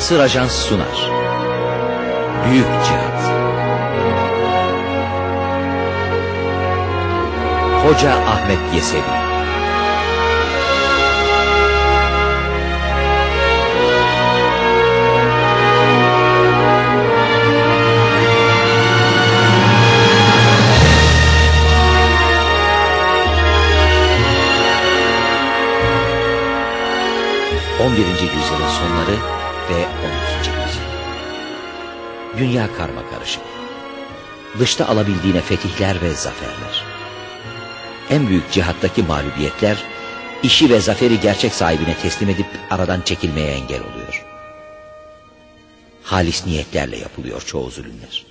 Asır Ajans sunar. Büyük Cihat. Hoca Ahmet Yesevi. On birinci yüzyılın sonları Dünya karma karışık. Dışta alabildiğine fetihler ve zaferler. En büyük cihattaki mağlubiyetler işi ve zaferi gerçek sahibine teslim edip aradan çekilmeye engel oluyor. Halis niyetlerle yapılıyor çoğu zulümler.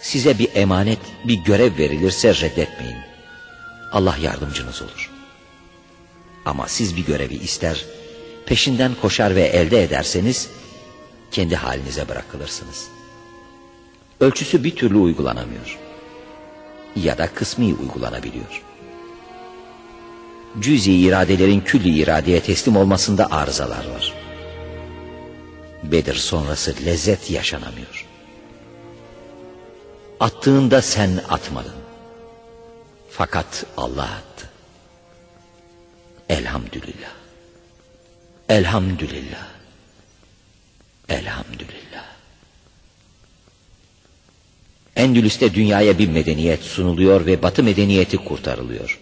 Size bir emanet, bir görev verilirse reddetmeyin. Allah yardımcınız olur. Ama siz bir görevi ister, peşinden koşar ve elde ederseniz kendi halinize bırakılırsınız. Ölçüsü bir türlü uygulanamıyor. Ya da kısmi uygulanabiliyor. Cüzi iradelerin külli iradeye teslim olmasında arızalar var. Bedir sonrası lezzet yaşanamıyor. Attığında sen atmadın. Fakat Allah attı. Elhamdülillah. Elhamdülillah. Elhamdülillah. Endülüs'te dünyaya bir medeniyet sunuluyor ve batı medeniyeti kurtarılıyor.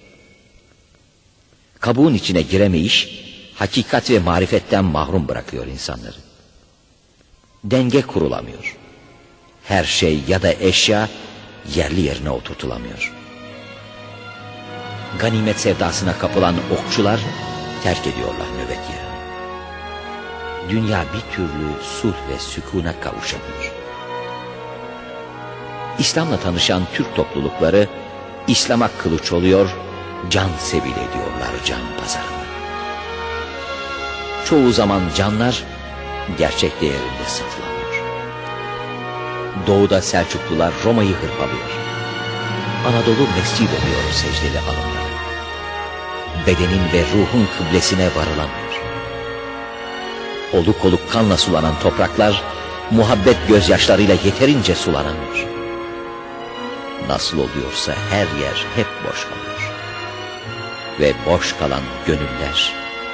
Kabuğun içine giremeyiş, hakikat ve marifetten mahrum bırakıyor insanları. Denge kurulamıyor. Her şey ya da eşya yerli yerine oturtulamıyor. Ganimet sevdasına kapılan okçular terk ediyorlar. Dünya bir türlü sulh ve sükuna kavuşamıyor. İslam'la tanışan Türk toplulukları İslam'a kılıç oluyor, can sebil ediyorlar can pazarında. Çoğu zaman canlar gerçek değerinde satılamıyor. Doğuda Selçuklular Roma'yı hırpalıyor. Anadolu mescid oluyor secdeli alınları. Bedenin ve ruhun kıblesine varılamıyor. Oluk oluk kanla sulanan topraklar muhabbet gözyaşlarıyla yeterince sulanamıyor. Nasıl oluyorsa her yer hep boş kalıyor. Ve boş kalan gönüller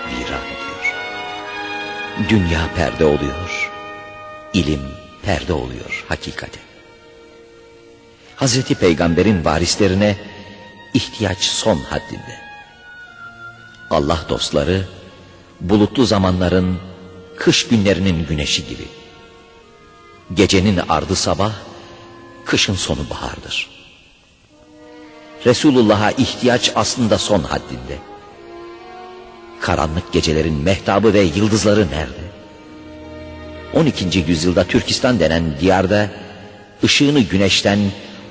viran ediyor. Dünya perde oluyor. ilim perde oluyor hakikate. Hazreti Peygamber'in varislerine ihtiyaç son haddinde. Allah dostları bulutlu zamanların kış günlerinin güneşi gibi. Gecenin ardı sabah, kışın sonu bahardır. Resulullah'a ihtiyaç aslında son haddinde. Karanlık gecelerin mehtabı ve yıldızları nerede? 12. yüzyılda Türkistan denen diyarda ışığını güneşten,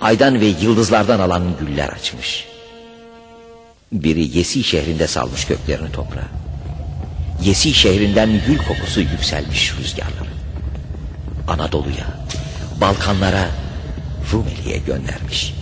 aydan ve yıldızlardan alan güller açmış. Biri Yesi şehrinde salmış köklerini toprağa. Yesi şehrinden gül kokusu yükselmiş rüzgarları. Anadolu'ya, Balkanlara, Rumeli'ye göndermiş.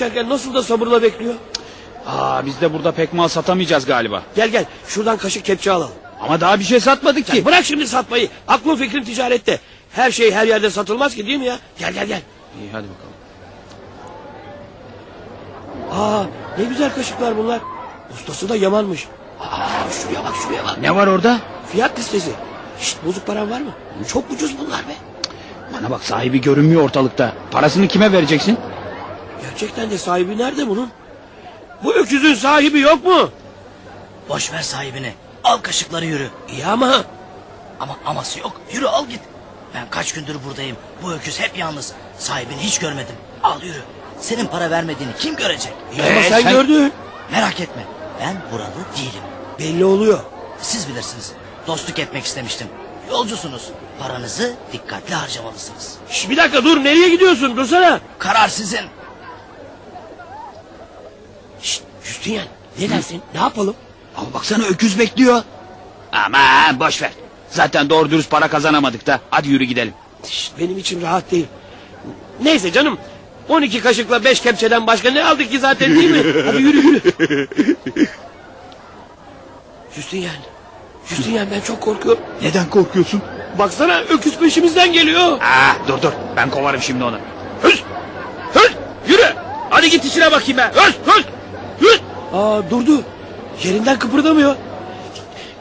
Seçerken nasıl da sabırla bekliyor. Aa biz de burada pek mal satamayacağız galiba. Gel gel şuradan kaşık kepçe alalım. Ama daha bir şey satmadık ki. bırak şimdi satmayı. Aklın fikrin ticarette. Her şey her yerde satılmaz ki değil mi ya? Gel gel gel. İyi hadi bakalım. Aa ne güzel kaşıklar bunlar. Ustası da yamanmış. Aa şuraya bak şuraya bak. Ne var orada? Fiyat listesi. Şşt bozuk paran var mı? Çok ucuz bunlar be. Bana bak sahibi görünmüyor ortalıkta. Parasını kime vereceksin? Gerçekten de sahibi nerede bunun? Bu öküzün sahibi yok mu? Boş ver sahibini. Al kaşıkları yürü. İyi ama Ama aması yok. Yürü al git. Ben kaç gündür buradayım. Bu öküz hep yalnız. Sahibini hiç görmedim. Al yürü. Senin para vermediğini kim görecek? iyi ama Ee, sen, sen- gördün. Merak etme. Ben buralı değilim. Belli oluyor. Siz bilirsiniz. Dostluk etmek istemiştim. Yolcusunuz. Paranızı dikkatli harcamalısınız. Şş, bir dakika dur nereye gidiyorsun dursana. Karar sizin. Justinian ne dersin ne yapalım? Ama baksana öküz bekliyor. Aman boş ver. Zaten doğru dürüst para kazanamadık da. Hadi yürü gidelim. Şşt, benim içim rahat değil. Neyse canım 12 kaşıkla 5 kepçeden başka ne aldık ki zaten değil mi? Hadi yürü yürü. Justinian. Justinian ben çok korkuyorum. Neden korkuyorsun? Baksana öküz peşimizden geliyor. Aa, dur dur ben kovarım şimdi onu. Hız! Hız! Yürü! Hadi git içine bakayım ben. Hız! Hız! Hız! Aa durdu. Yerinden kıpırdamıyor.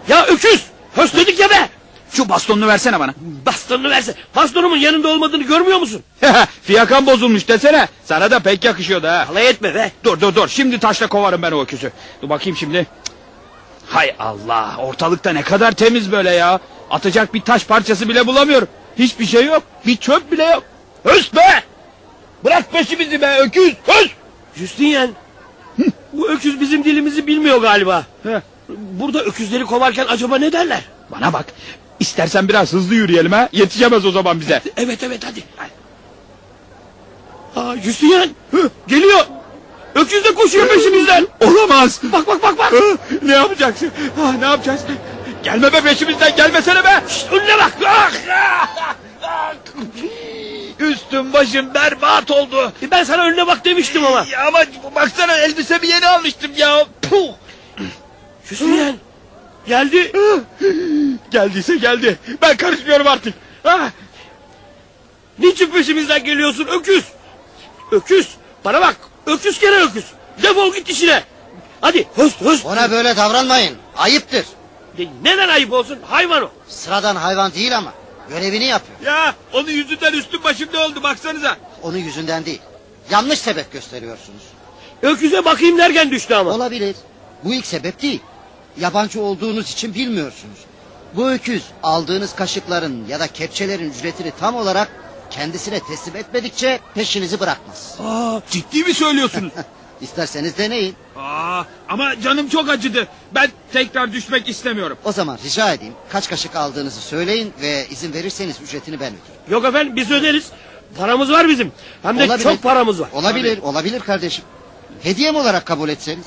Ya öküz! Höst dedik ya be! Şu bastonunu versene bana. Bastonunu verse. Bastonumun yanında olmadığını görmüyor musun? Fiyakan bozulmuş desene. Sana da pek yakışıyordu ha. Alay etme be. Dur dur dur şimdi taşla kovarım ben o öküzü. Dur bakayım şimdi. Hay Allah ortalıkta ne kadar temiz böyle ya. Atacak bir taş parçası bile bulamıyorum. Hiçbir şey yok. Bir çöp bile yok. Höst be! Bırak peşimizi be öküz. Höst! Justinian. Bu öküz bizim dilimizi bilmiyor galiba. Heh. Burada öküzleri kovarken acaba ne derler? Bana bak. İstersen biraz hızlı yürüyelim ha. Yetişemez o zaman bize. Evet evet hadi. Aa. Hı, Geliyor. Öküz de koşuyor peşimizden. Olamaz. Bak bak bak bak. Ne yapacaksın? Ah, ne yapacağız? Gelme be peşimizden gelmesene be. Şşt, önüne bak. Ah! Üstüm başım berbat oldu. E, Ben sana önüne bak demiştim ama. Ya ama baksana elbisemi yeni almıştım ya. Puh. Justinian. Geldi. Geldiyse geldi. Ben karışmıyorum artık. Ah, Niçin peşimizden geliyorsun öküz? Öküz. Bana bak. Öküz kere öküz. Defol git işine. Hadi höst höst. Ona böyle davranmayın. Ayıptır. E, Neden ayıp olsun? Hayvan o. Sıradan hayvan değil ama. Görevini yapıyor. ya onun yüzünden üstüm başım ne oldu baksanıza. Onun yüzünden değil. Yanlış sebep gösteriyorsunuz. Öküze bakayım derken düştü ama. Olabilir. Bu ilk sebep değil. Yabancı olduğunuz için bilmiyorsunuz. Bu öküz aldığınız kaşıkların ya da kepçelerin ücretini tam olarak kendisine teslim etmedikçe peşinizi bırakmaz. Aa, ciddi mi söylüyorsunuz? İsterseniz deneyin. Aa, ama canım çok acıdı. Ben tekrar düşmek istemiyorum. O zaman rica edeyim kaç kaşık aldığınızı söyleyin ve izin verirseniz ücretini ben ödeyeyim. Yok efendim biz öderiz. Paramız var bizim. Hem de Olabilir. çok paramız var. Olabilir, olabilir kardeşim. Hediyem olarak kabul etseniz.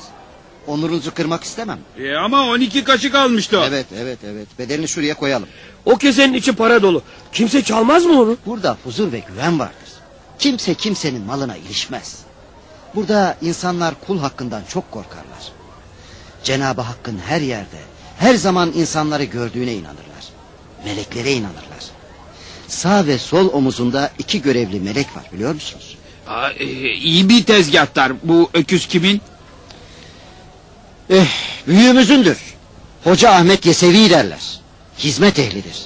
Onurunuzu kırmak istemem. E, ama 12 kaşık almıştı o. Evet, evet, evet. Bedelini şuraya koyalım. O kesenin içi para dolu. Kimse çalmaz mı onu? Burada huzur ve güven vardır. Kimse kimsenin malına ilişmez. Burada insanlar kul hakkından çok korkarlar. Cenab-ı Hakk'ın her yerde, her zaman insanları gördüğüne inanırlar. Meleklere inanırlar. Sağ ve sol omuzunda iki görevli melek var biliyor musunuz? Aa, e, iyi bir tezgahtar. Bu öküz kimin? Eh, büyüğümüzündür. Hoca Ahmet Yesevi derler. Hizmet ehlidir.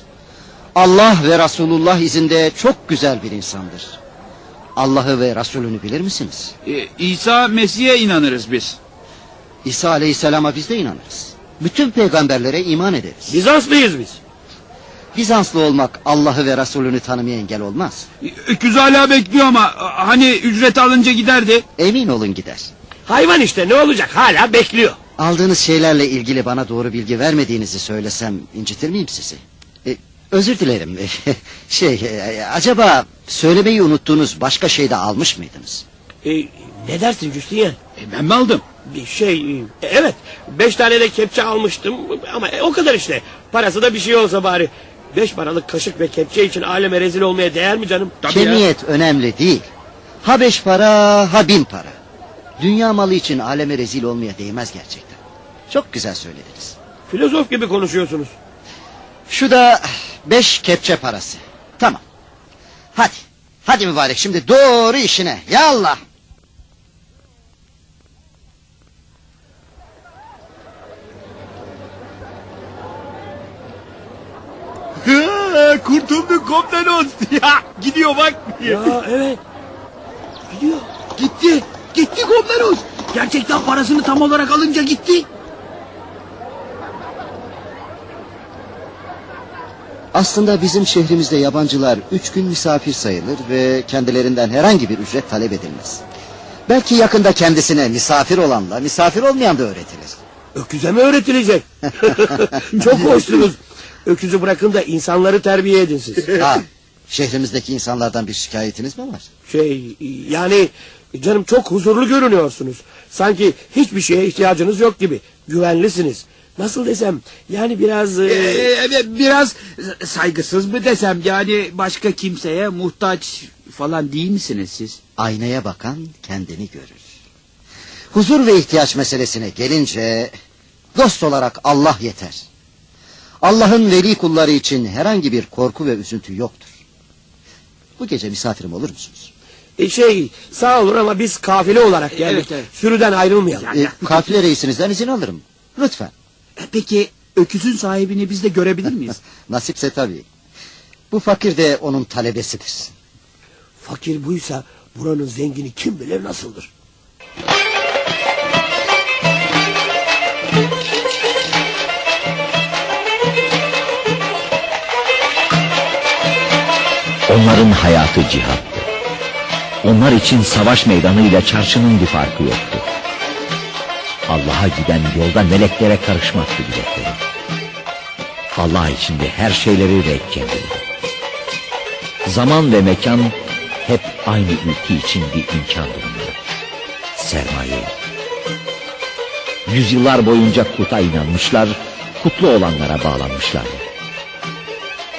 Allah ve Resulullah izinde çok güzel bir insandır. Allah'ı ve Resulünü bilir misiniz? E, İsa Mesih'e inanırız biz. İsa Aleyhisselam'a biz de inanırız. Bütün peygamberlere iman ederiz. Bizanslıyız biz. Bizanslı olmak Allah'ı ve Resulünü tanımaya engel olmaz. E, Öküz hala bekliyor ama a, hani ücret alınca giderdi. Emin olun gider. Hayvan işte ne olacak hala bekliyor. Aldığınız şeylerle ilgili bana doğru bilgi vermediğinizi söylesem incitir miyim sizi? E, özür dilerim. şey, e, acaba söylemeyi unuttuğunuz başka şey de almış mıydınız? E, ne dersin Justinian? E, ben mi aldım? Bir şey e, evet beş tane de kepçe almıştım ama e, o kadar işte. Parası da bir şey olsa bari. Beş paralık kaşık ve kepçe için aleme rezil olmaya değer mi canım? Tabii ya. Kemiyet önemli değil. Ha beş para ha bin para. Dünya malı için aleme rezil olmaya değmez gerçekten. Çok güzel söylediniz. Filozof gibi konuşuyorsunuz. Şu da beş kepçe parası. Tamam. Hadi. Hadi mübarek şimdi doğru işine. Yallah. Kurtulduk komutanız. Ya gidiyor bak. Ya evet. Gidiyor. Gitti. Gitti komutanız. Gerçekten parasını tam olarak alınca gitti. Aslında bizim şehrimizde yabancılar üç gün misafir sayılır ve kendilerinden herhangi bir ücret talep edilmez. Belki yakında kendisine misafir olanla misafir olmayan da öğretilir. Öküze mi öğretilecek? Çok hoşsunuz. Öküzü bırakın da insanları terbiye edin siz. Ha, şehrimizdeki insanlardan bir şikayetiniz mi var? Şey yani canım çok huzurlu görünüyorsunuz. Sanki hiçbir şeye ihtiyacınız yok gibi. Güvenlisiniz. Nasıl desem yani biraz... e, Ee, biraz saygısız mı desem yani başka kimseye muhtaç falan değil misiniz siz? Aynaya bakan kendini görür. Huzur ve ihtiyaç meselesine gelince dost olarak Allah yeter. Allah'ın veli kulları için herhangi bir korku ve üzüntü yoktur. Bu gece misafirim olur musunuz? e, şey sağ olun ama biz kafile olarak geldik. Evet, evet. Sürüden ayrılmayalım. E, kafile reisinizden izin alırım. Lütfen. E, Peki öküzün sahibini biz de görebilir miyiz? Nasipse tabii. Bu fakir de onun talebesidir. Fakir buysa buranın zengini kim bilir nasıldır. Onların hayatı cihattı. Onlar için savaş meydanıyla çarşının bir farkı yoktu. Allah'a giden yolda meleklere karışmaktı biletleri. Allah içinde her şeyleri reddedildi. Zaman ve mekan hep aynı ülke için bir imkan durumda. Sermaye. Yüzyıllar boyunca kuta inanmışlar, kutlu olanlara bağlanmışlardı.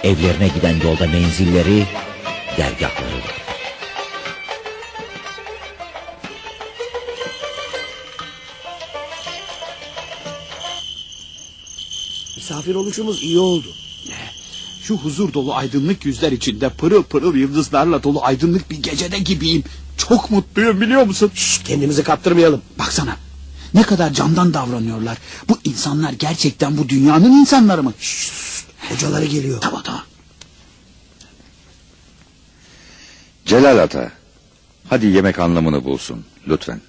Evlerine giden yolda menzilleri, dergahları var. Misafir oluşumuz iyi oldu. Şu huzur dolu aydınlık yüzler içinde pırıl pırıl yıldızlarla dolu aydınlık bir gecede gibiyim. Çok mutluyum biliyor musun? Şşt, kendimizi kaptırmayalım. Baksana ne kadar candan davranıyorlar. Bu insanlar gerçekten bu dünyanın insanları mı? Hocaları geliyor. Tamam tamam. Celal Ata. Hadi yemek anlamını bulsun lütfen.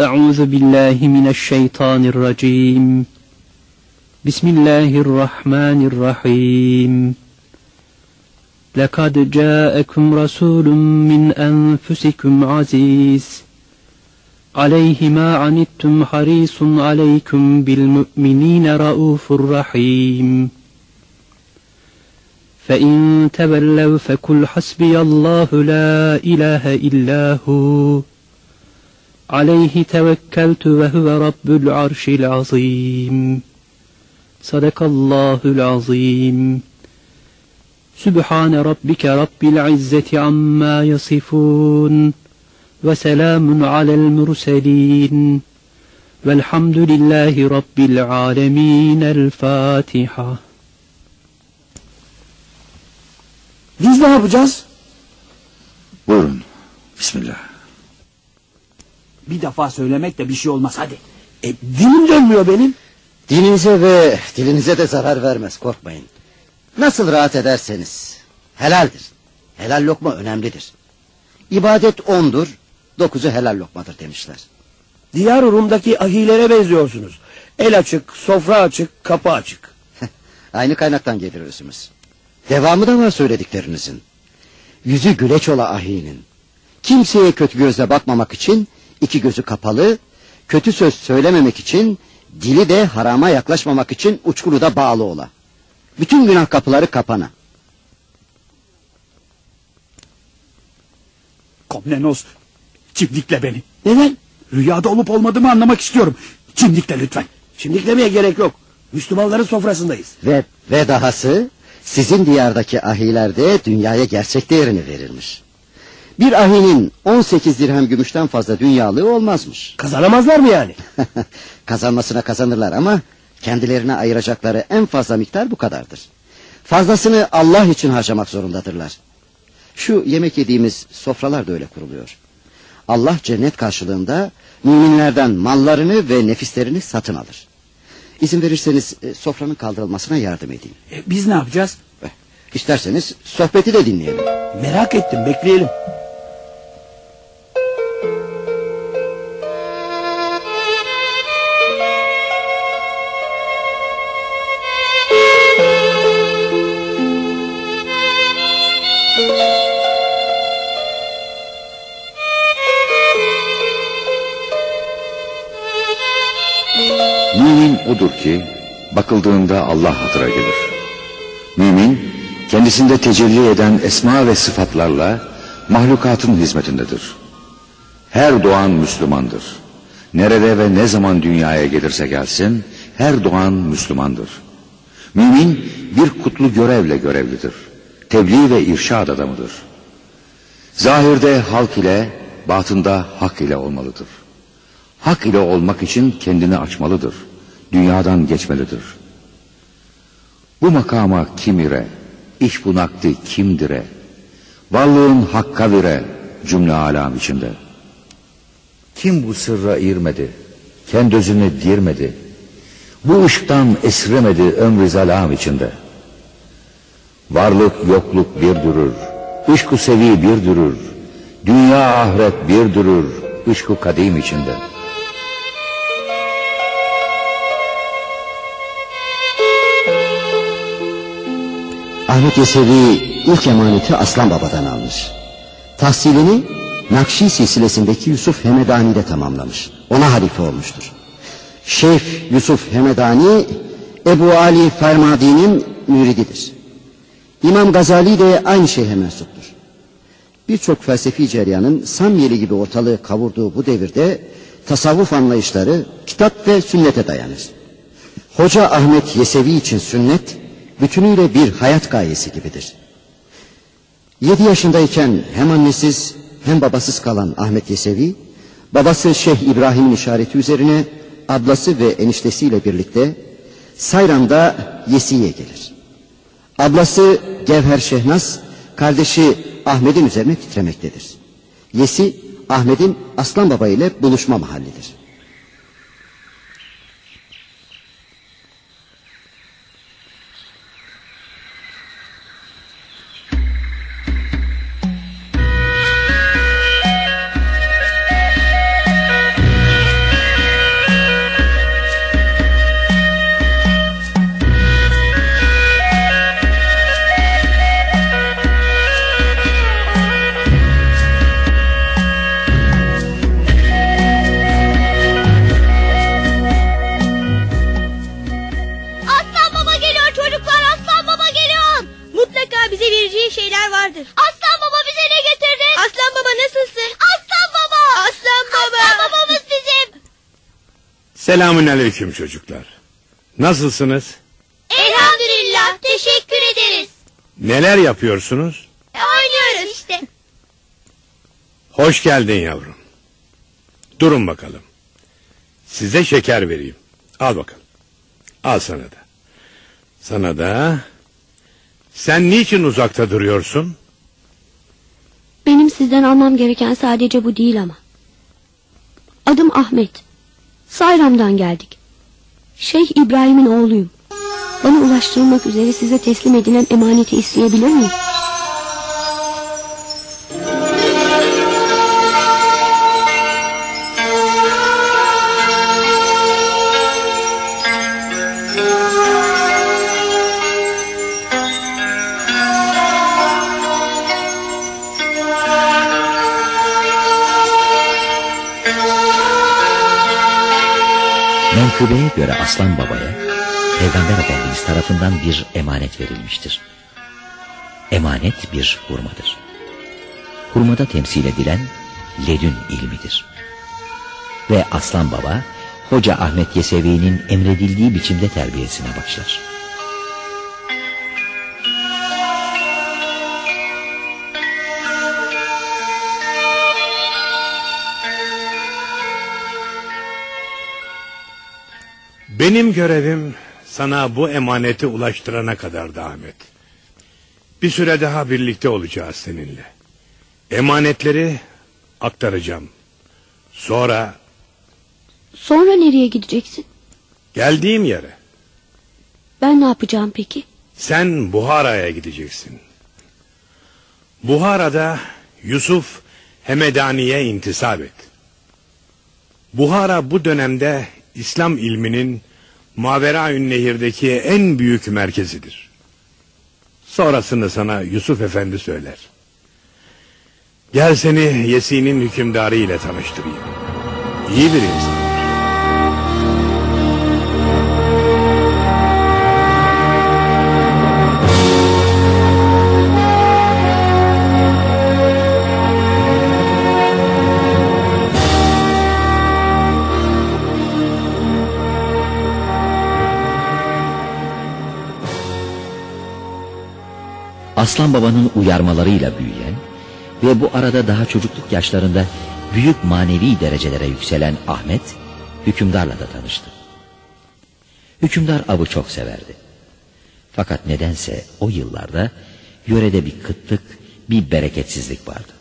أعوذ بالله من الشيطان الرجيم بسم الله الرحمن الرحيم لقد جاءكم رسول من أنفسكم عزيز عليه ما عنتم حريص عليكم بالمؤمنين رؤوف رحيم فإن تولوا فقل حسبي الله لا إله إلا هو Aleyhi tevekkeltu ve huve rabbul arşil azim. Sadakallahul azim. Sübhane rabbike rabbil izzeti amma yasifun. Ve selamun alel murselin. Velhamdülillahi rabbil alemin. El Fatiha. Biz ne yapacağız? Buyurun. Bismillah. Bir defa söylemekle bir şey olmaz hadi. E, dilim dönmüyor benim. Dininize ve dilinize de zarar vermez korkmayın. Nasıl rahat ederseniz helaldir. Helal lokma önemlidir. İbadet ondur, dokuzu helal lokmadır demişler. Diyar Rum'daki ahilere benziyorsunuz. El açık, sofra açık, kapı açık. Aynı kaynaktan gelir özümüz. Devamı da var söylediklerinizin. Yüzü güleç ola ahinin. Kimseye kötü gözle bakmamak için iki gözü kapalı, kötü söz söylememek için, dili de harama yaklaşmamak için uçkuru da bağlı ola. Bütün günah kapıları kapana. Komnenos çimdikle beni. Neden? Rüyada olup olmadığımı anlamak istiyorum. Çimdikle lütfen. Şimdiliklemeye gerek yok. Müslümanların sofrasındayız. Ve, ve dahası sizin diyardaki ahilerde dünyaya gerçek değerini verilmiş. Bir ahinin 18 dirhem gümüşten fazla dünyalığı olmazmış. Kazanamazlar mı yani? Kazanmasına kazanırlar ama kendilerine ayıracakları en fazla miktar bu kadardır. Fazlasını Allah için harcamak zorundadırlar. Şu yemek yediğimiz sofralar da öyle kuruluyor. Allah cennet karşılığında müminlerden mallarını ve nefislerini satın alır. İzin verirseniz e, sofranın kaldırılmasına yardım edeyim. E, biz ne yapacağız? Eh, İsterseniz sohbeti de dinleyelim. Merak ettim, bekleyelim. Odur ki bakıldığında Allah hatıra gelir. Mümin kendisinde tecelli eden esma ve sıfatlarla mahlukatın hizmetindedir. Her doğan Müslümandır. Nerede ve ne zaman dünyaya gelirse gelsin her doğan Müslümandır. Mümin bir kutlu görevle görevlidir. Tebliğ ve irşad adamıdır. Zahirde halk ile, batında hak ile olmalıdır. Hak ile olmak için kendini açmalıdır. Dünyadan geçmelidir. Bu makama kim ire, iş bu nakdi kimdire, varlığın hakka vire cümle alam içinde. Kim bu sırra irmedi, kendi özünü dirmedi, bu ışıktan esremedi ömrü zalam içinde. Varlık yokluk bir durur, ışku sevi bir durur, dünya ahiret bir durur, ışku kadim içinde. Ahmet Yesevi ilk emaneti Aslan Baba'dan almış. Tahsilini Nakşi silsilesindeki Yusuf Hemedani'de tamamlamış. Ona halife olmuştur. Şeyh Yusuf Hemedani Ebu Ali Fermadi'nin mürididir. İmam Gazali de aynı şeyhe mensuptur. Birçok felsefi ceryanın Samyeli gibi ortalığı kavurduğu bu devirde tasavvuf anlayışları kitap ve sünnete dayanır. Hoca Ahmet Yesevi için sünnet bütünüyle bir hayat gayesi gibidir. Yedi yaşındayken hem annesiz hem babasız kalan Ahmet Yesevi, babası Şeyh İbrahim'in işareti üzerine ablası ve eniştesiyle birlikte Sayran'da Yesi'ye gelir. Ablası Gevher Şehnaz, kardeşi Ahmet'in üzerine titremektedir. Yesi, Ahmet'in Aslan Baba ile buluşma mahallidir. Selamün aleyküm çocuklar. Nasılsınız? Elhamdülillah teşekkür ederiz. Neler yapıyorsunuz? Oynuyoruz işte. Hoş geldin yavrum. Durun bakalım. Size şeker vereyim. Al bakalım. Al sana da. Sana da. Sen niçin uzakta duruyorsun? Benim sizden almam gereken sadece bu değil ama. Adım Ahmet. Sayram'dan geldik. Şeyh İbrahim'in oğluyum. Bana ulaştırılmak üzere size teslim edilen emaneti isteyebilir miyim? Menkıbeye göre Aslan Baba'ya Peygamber Efendimiz tarafından bir emanet verilmiştir. Emanet bir hurmadır. Hurmada temsil edilen ledün ilmidir. Ve Aslan Baba, Hoca Ahmet Yesevi'nin emredildiği biçimde terbiyesine başlar. Benim görevim sana bu emaneti ulaştırana kadardı Ahmet. Bir süre daha birlikte olacağız seninle. Emanetleri aktaracağım. Sonra Sonra nereye gideceksin? geldiğim yere Ben ne yapacağım peki? sen Buhara'ya gideceksin. Buhara'da Yusuf Hemedani'ye intisap et. Buhara bu dönemde İslam ilminin Maveraün Nehir'deki en büyük merkezidir. Sonrasını sana Yusuf Efendi söyler. Gel seni Yesi'nin hükümdarı ile tanıştırayım. İyi bir insan. Aslan babanın uyarmalarıyla büyüyen ve bu arada daha çocukluk yaşlarında büyük manevi derecelere yükselen Ahmet, hükümdarla da tanıştı. Hükümdar avı çok severdi. Fakat nedense o yıllarda yörede bir kıtlık, bir bereketsizlik vardı.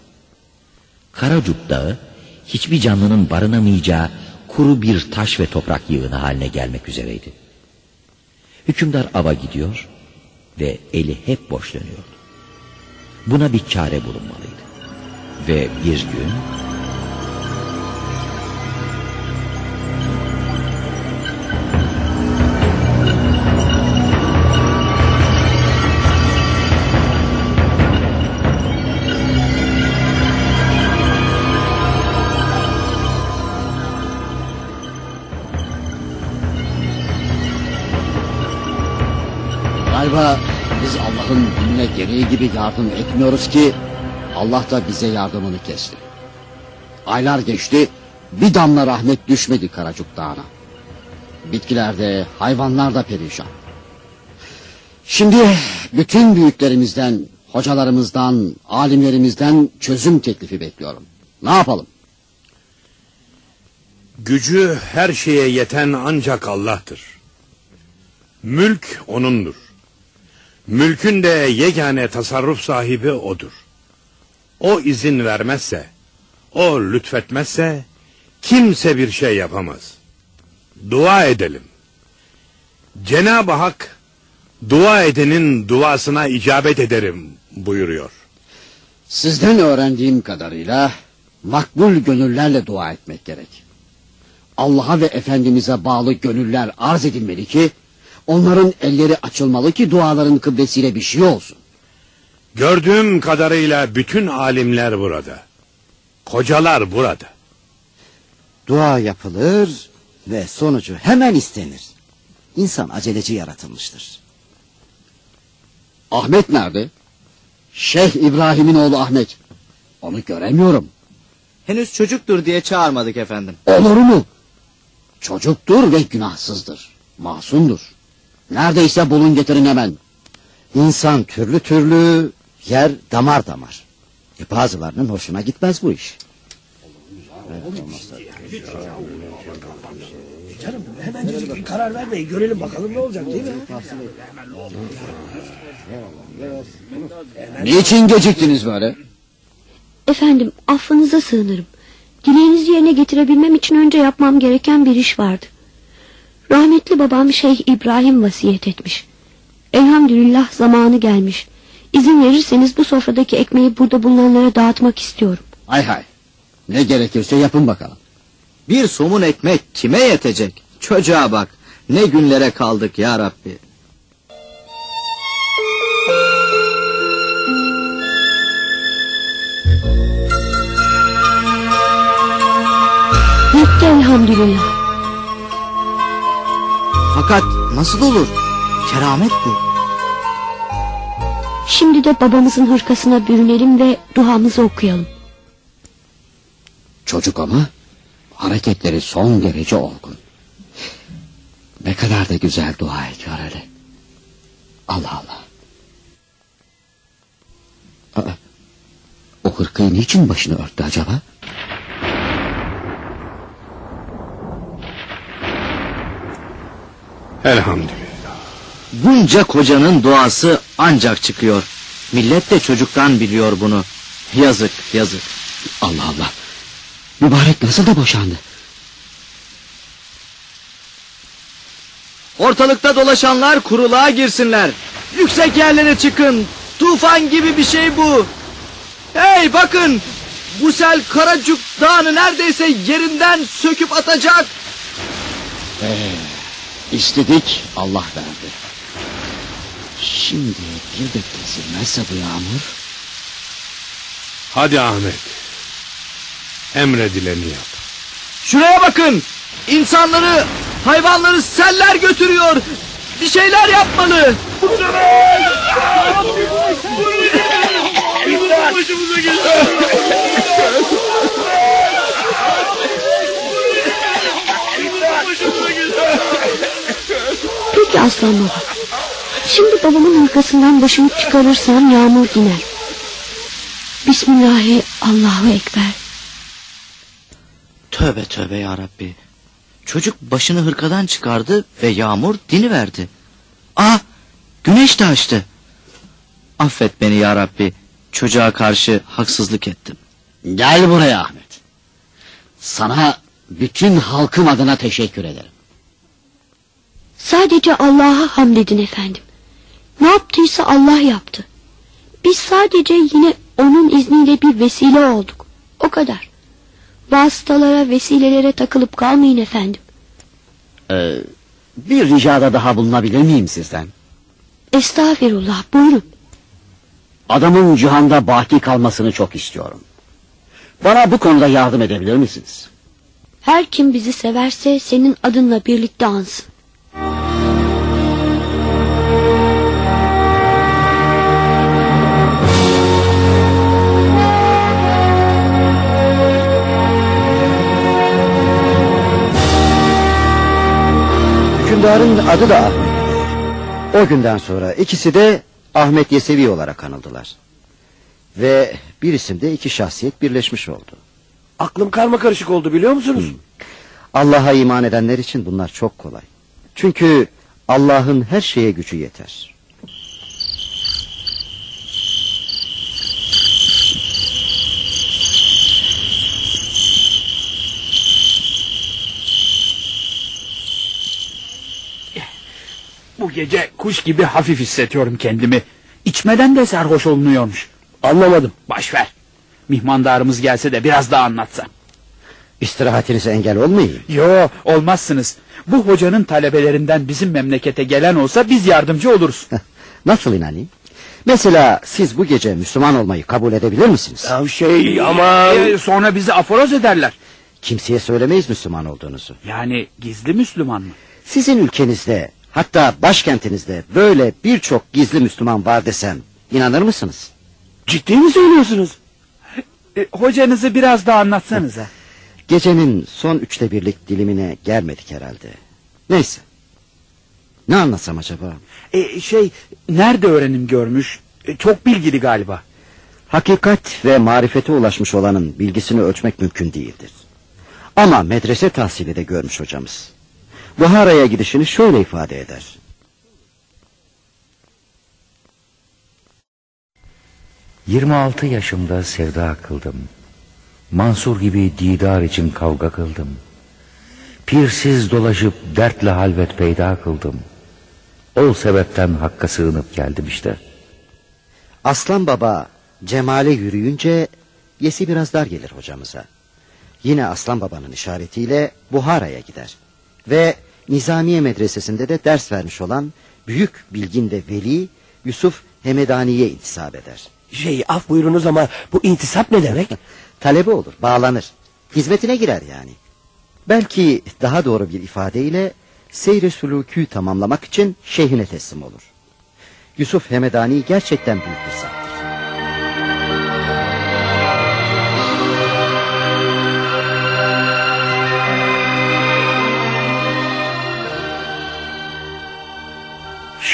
Karacup Dağı hiçbir canlının barınamayacağı kuru bir taş ve toprak yığını haline gelmek üzereydi. Hükümdar ava gidiyor ve eli hep boş dönüyordu. Buna bir çare bulunmalıydı. Ve bir gün Galiba gereği gibi yardım etmiyoruz ki Allah da bize yardımını kesti. Aylar geçti bir damla rahmet düşmedi Karacuk Dağı'na. Bitkiler de hayvanlar da perişan. Şimdi bütün büyüklerimizden, hocalarımızdan, alimlerimizden çözüm teklifi bekliyorum. Ne yapalım? Gücü her şeye yeten ancak Allah'tır. Mülk O'nundur. Mülkün de yegane tasarruf sahibi O'dur. O izin vermezse, O lütfetmezse, kimse bir şey yapamaz. Dua edelim. Cenab-ı Hak, dua edenin duasına icabet ederim buyuruyor. Sizden öğrendiğim kadarıyla makbul gönüllerle dua etmek gerek. Allah'a ve Efendimiz'e bağlı gönüller arz edilmeli ki onların elleri açılmalı ki duaların kıblesiyle bir şey olsun. Gördüğüm kadarıyla bütün alimler burada. Kocalar burada. Dua yapılır ve sonucu hemen istenir. İnsan aceleci yaratılmıştır. Ahmet nerede? Şeyh İbrahim'in oğlu Ahmet. Onu göremiyorum. Henüz çocuktur diye çağırmadık efendim. Olur mu? Çocuktur ve günahsızdır. Masumdur. Neredeyse bulun getirin hemen. İnsan türlü türlü, yer damar damar. E bazılarının hoşuna gitmez bu iş. Canım hemen karar vermeyin görelim bakalım ne olacak değil mi? Niçin geciktiniz böyle? Efendim affınıza sığınırım. Dileğinizi yerine getirebilmem için önce yapmam gereken bir iş vardı. Rahmetli babam Şeyh İbrahim vasiyet etmiş. Elhamdülillah zamanı gelmiş. İzin verirseniz bu sofradaki ekmeği burada bulunanlara dağıtmak istiyorum. Hay hay. Ne gerekirse yapın bakalım. Bir somun ekmek kime yetecek? Çocuğa bak. Ne günlere kaldık ya Rabbi. Yetti elhamdülillah. Fakat nasıl olur? Keramet bu. Şimdi de babamızın hırkasına bürünelim ve duamızı okuyalım. Çocuk ama hareketleri son derece olgun. Ne kadar da güzel dua ediyor öyle. Allah Allah. Aa, o hırkayı niçin başını örttü acaba? Elhamdülillah. Bunca kocanın duası ancak çıkıyor. Millet de çocuktan biliyor bunu. Yazık yazık. Allah Allah. Mübarek nasıl da boşandı? Ortalıkta dolaşanlar kuruluğa girsinler. Yüksek yerlere çıkın. Tufan gibi bir şey bu. Hey bakın. Bu sel Karacuk Dağı'nı neredeyse yerinden söküp atacak. Ee, istedik Allah verdi. Şimdi bir de kesilmezse bu yağmur. Hadi Ahmet. Emredileni yap. Şuraya bakın. İnsanları, hayvanları seller götürüyor. Bir şeyler yapmalı. Peki aslan baba. Şimdi babamın arkasından başımı çıkarırsam yağmur diner. Bismillahi Allahu Ekber. Tövbe tövbe ya Rabbi. Çocuk başını hırkadan çıkardı ve yağmur diniverdi. Ah güneş de açtı. Affet beni ya Rabbi. Çocuğa karşı haksızlık ettim. Gel buraya Ahmet. Sana bütün halkım adına teşekkür ederim. Sadece Allah'a hamd edin efendim. Ne yaptıysa Allah yaptı. Biz sadece yine onun izniyle bir vesile olduk. O kadar. Vasıtalara, vesilelere takılıp kalmayın efendim. Ee, bir ricada daha bulunabilir miyim sizden? Estağfirullah buyurun. Adamın cihanda baki kalmasını çok istiyorum. Bana bu konuda yardım edebilir misiniz? Her kim bizi severse senin adınla birlikte ansın. Hükümdarın adı da Ahmet. O günden sonra ikisi de Ahmet Yesevi olarak anıldılar. Ve bir isimde iki şahsiyet birleşmiş oldu. Aklım karma karışık oldu biliyor musunuz? Allah'a iman edenler için bunlar çok kolay. Çünkü Allah'ın her şeye gücü yeter. Bu gece kuş gibi hafif hissediyorum kendimi. İçmeden de sarhoş olunuyormuş. Anlamadım. Baş ver. Mihmandarımız gelse de biraz daha anlatsa. İstirahatinize engel olmayayım. Yo olmazsınız. Bu hocanın talebelerinden bizim memlekete gelen olsa biz yardımcı oluruz. Nasıl inanayım? Mesela siz bu gece Müslüman olmayı kabul edebilir misiniz? Ya şey ama... Ee, sonra bizi aforoz ederler. Kimseye söylemeyiz Müslüman olduğunuzu. Yani gizli Müslüman mı? Sizin ülkenizde hatta başkentinizde böyle birçok gizli Müslüman var desem inanır mısınız? Ciddi mi söylüyorsunuz? E, hocanızı biraz daha anlatsanıza. Gecenin son üçte birlik dilimine gelmedik herhalde. Neyse. Ne anlatsam acaba? E, şey nerede öğrenim görmüş? E, çok bilgili galiba. Hakikat ve marifete ulaşmış olanın bilgisini ölçmek mümkün değildir. Ama medrese tahsili de görmüş hocamız. Buhara'ya gidişini şöyle ifade eder. Yirmi altı yaşımda sevda kıldım. Mansur gibi didar için kavga kıldım. Pirsiz dolaşıp dertle halvet peyda kıldım. O sebepten hakka sığınıp geldim işte. Aslan baba cemale yürüyünce yesi biraz dar gelir hocamıza. Yine Aslan babanın işaretiyle Buhara'ya gider. Ve Nizamiye medresesinde de ders vermiş olan büyük bilgin ve veli Yusuf Hemedani'ye intisap eder. Şey af buyurunuz ama bu intisap ne demek? Talebe olur, bağlanır. Hizmetine girer yani. Belki daha doğru bir ifadeyle seyre sülûkü tamamlamak için şeyhine teslim olur. Yusuf Hemedani gerçekten büyük bir zattır.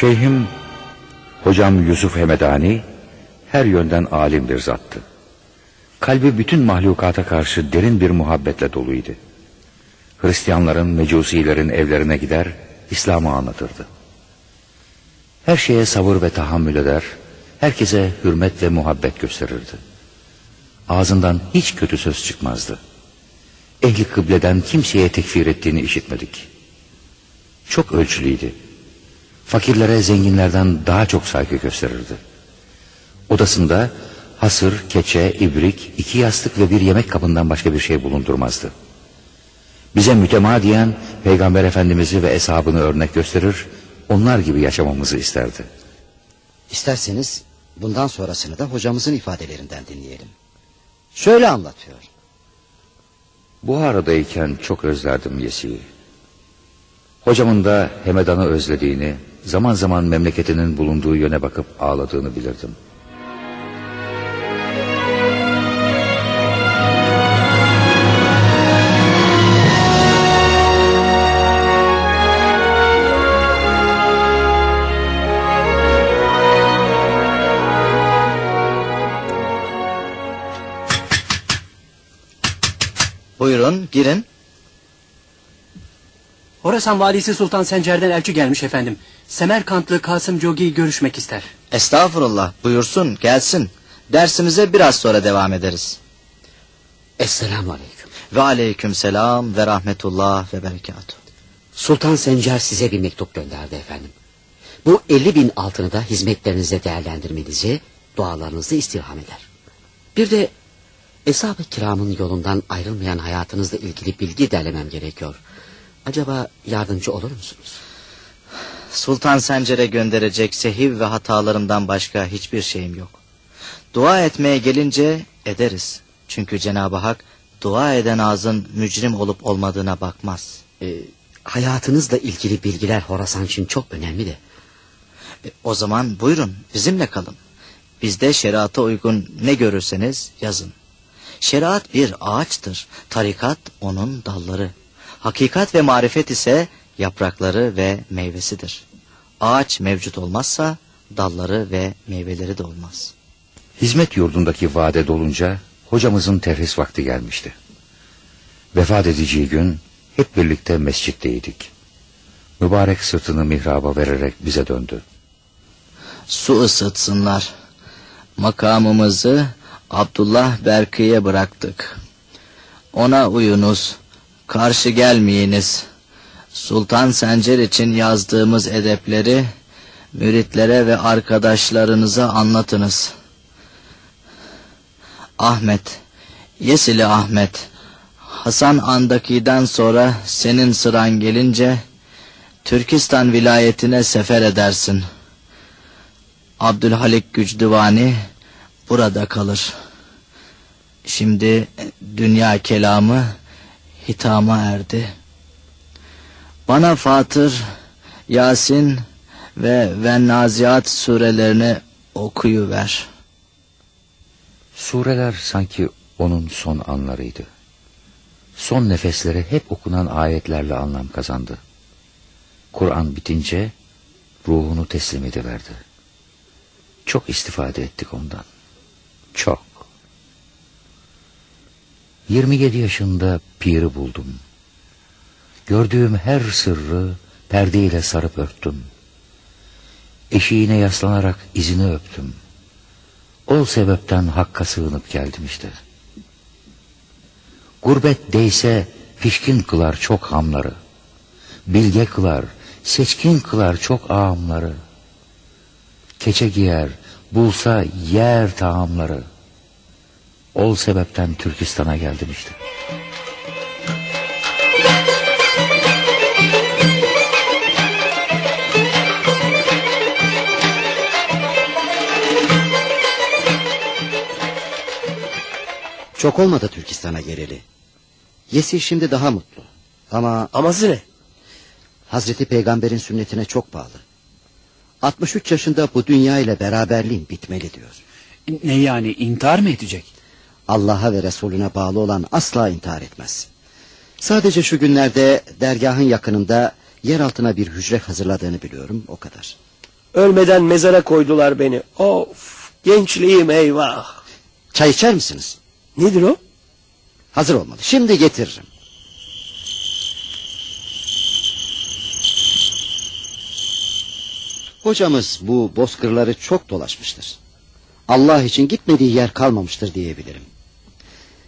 Şeyhim, hocam Yusuf Hemedani her yönden alim bir zattı. Kalbi bütün mahlukata karşı derin bir muhabbetle doluydu. Hristiyanların, mecusilerin evlerine gider, İslam'ı anlatırdı. Her şeye sabır ve tahammül eder, herkese hürmet ve muhabbet gösterirdi. Ağzından hiç kötü söz çıkmazdı. Ehli kıbleden kimseye tekfir ettiğini işitmedik. Çok ölçülüydü. Fakirlere zenginlerden daha çok saygı gösterirdi. Odasında hasır, keçe, ibrik, iki yastık ve bir yemek kabından başka bir şey bulundurmazdı. Bize mütemadiyen Peygamber Efendimiz'i ve eshabını örnek gösterir, onlar gibi yaşamamızı isterdi. İsterseniz bundan sonrasını da hocamızın ifadelerinden dinleyelim. Şöyle anlatıyor. Buhara'dayken çok özlerdim Yesi'yi. Hocamın da Hemedan'ı özlediğini, zaman zaman memleketinin bulunduğu yöne bakıp ağladığını bilirdim. Buyurun girin. Horasan valisi Sultan Sencer'den elçi gelmiş efendim. Semerkantlı Kasım Cogi'yi görüşmek ister. Estağfurullah buyursun gelsin. Dersimize biraz sonra devam ederiz. Esselamu aleyküm. Ve aleyküm selam ve rahmetullah ve berekatuhu. Sultan Sencer size bir mektup gönderdi efendim. Bu 50 bin altını da hizmetlerinize değerlendirmenizi, dualarınızı istirham eder. Bir de Eshab-ı kiramın yolundan ayrılmayan hayatınızla ilgili bilgi derlemem gerekiyor. Acaba yardımcı olur musunuz? Sultan Sencer'e gönderecek sehiv ve hatalarımdan başka hiçbir şeyim yok. Dua etmeye gelince ederiz. Çünkü Cenab-ı Hak dua eden ağzın mücrim olup olmadığına bakmaz. Ee, hayatınızla ilgili bilgiler Horasan için çok önemli de. E, o zaman buyurun bizimle kalın. Bizde şeriata uygun ne görürseniz yazın. Şeriat bir ağaçtır. Tarikat onun dalları. Hakikat ve marifet ise yaprakları ve meyvesidir. Ağaç mevcut olmazsa dalları ve meyveleri de olmaz. Hizmet yurdundaki vade dolunca hocamızın terhis vakti gelmişti. Vefat edeceği gün hep birlikte mescitteydik. Mübarek sırtını mihraba vererek bize döndü. Su ısıtsınlar. Makamımızı Abdullah Berkı'ya bıraktık. Ona uyunuz, karşı gelmeyiniz. Sultan Sencer için yazdığımız edepleri müritlere ve arkadaşlarınıza anlatınız. Ahmet, Yesili Ahmet, Hasan Andaki'den sonra senin sıran gelince Türkistan vilayetine sefer edersin. Abdülhalik Gücdüvani burada kalır. Şimdi dünya kelamı hitama erdi. Bana Fatır, Yasin ve Vennaziat surelerini okuyuver. Sureler sanki onun son anlarıydı. Son nefesleri hep okunan ayetlerle anlam kazandı. Kur'an bitince ruhunu teslim ediverdi. Çok istifade ettik ondan. Çok. 27 yaşında piri buldum. Gördüğüm her sırrı perdeyle sarıp örttüm. Eşiğine yaslanarak izini öptüm. O sebepten hakka sığınıp geldim işte. Gurbet değse pişkin kılar çok hamları. Bilge kılar, seçkin kılar çok ağamları. Keçe giyer, bulsa yer taamları. Ol sebepten Türkistan'a geldim işte. Çok olmadı Türkistan'a geleli. Yesi şimdi daha mutlu. Ama... Aması ne? Hazreti Peygamber'in sünnetine çok bağlı. 63 yaşında bu dünya ile beraberliğim bitmeli diyor. Ne yani intihar mı edecek? Allah'a ve Resulüne bağlı olan asla intihar etmez. Sadece şu günlerde dergahın yakınında yer altına bir hücre hazırladığını biliyorum o kadar. Ölmeden mezara koydular beni. Of gençliğim eyvah. Çay içer misiniz? Nedir o? Hazır olmalı. Şimdi getiririm. Hocamız bu bozkırları çok dolaşmıştır. Allah için gitmediği yer kalmamıştır diyebilirim.